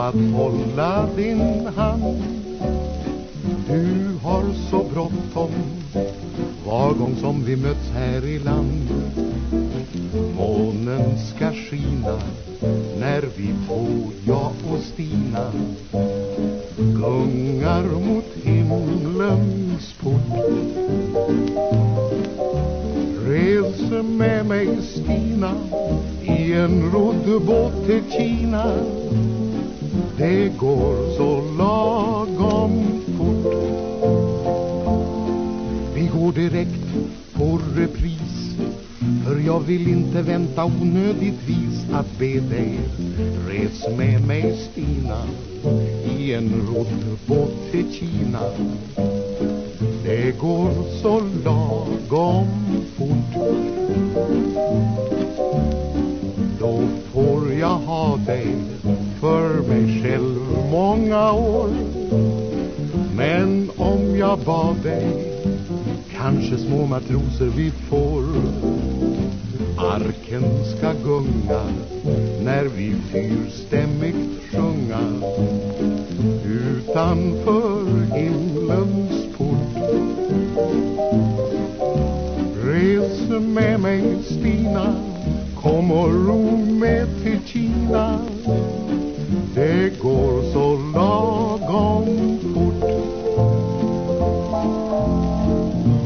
att hålla din hand. Du har så bråttom var gång som vi möts här i land. Månen ska skina när vi två, jag och Stina gungar mot himlens port. Res med mig Stina i en roddbåt till Kina. Det går så lagom fort. Vi går direkt på repris för jag vill inte vänta onödigtvis att be dig. Res med mig Stina i en roddbåt till Kina. Det går så lagom fort. Då får jag ha dig för mig själv många år Men om jag bad dig Kanske små matroser vi får Arken ska gunga när vi fyrstämmigt sjunga utanför himlens port. Res med mig Stina, kom och ro med till Kina.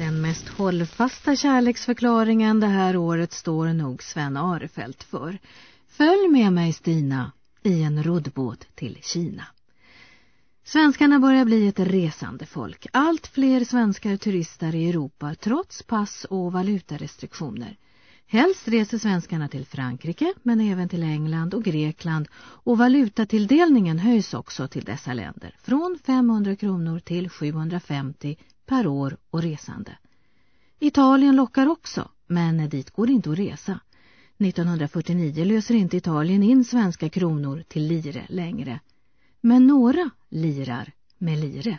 Den mest hållfasta kärleksförklaringen det här året står nog Sven Arefelt för. Följ med mig Stina i en roddbåt till Kina. Svenskarna börjar bli ett resande folk. Allt fler svenskar turistar i Europa trots pass- och valutarestriktioner. Helst reser svenskarna till Frankrike men även till England och Grekland och valutatilldelningen höjs också till dessa länder från 500 kronor till 750 per år och resande. Italien lockar också men dit går inte att resa. 1949 löser inte Italien in svenska kronor till lire längre. Men några lirar med lire.